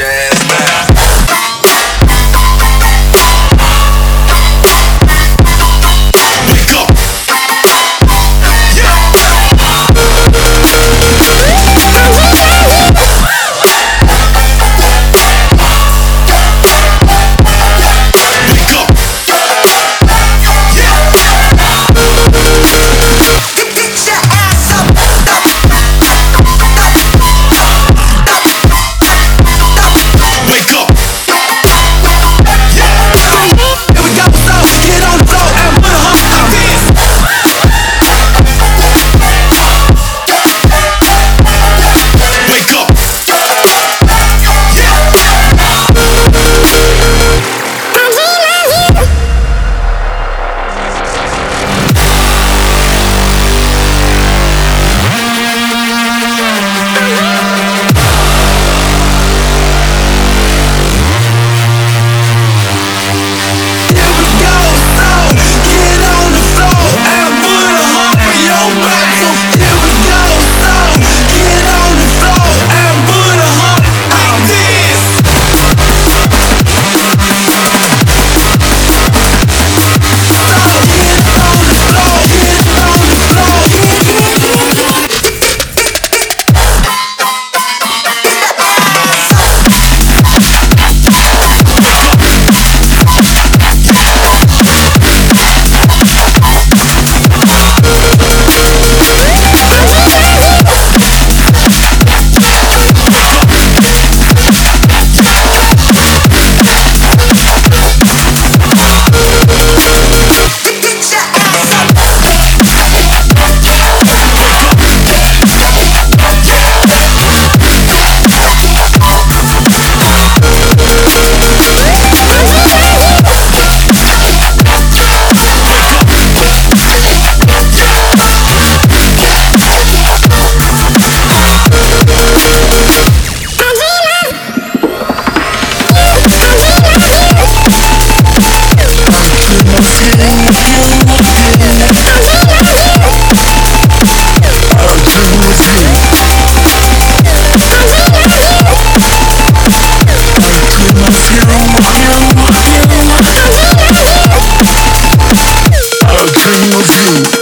shit. with view.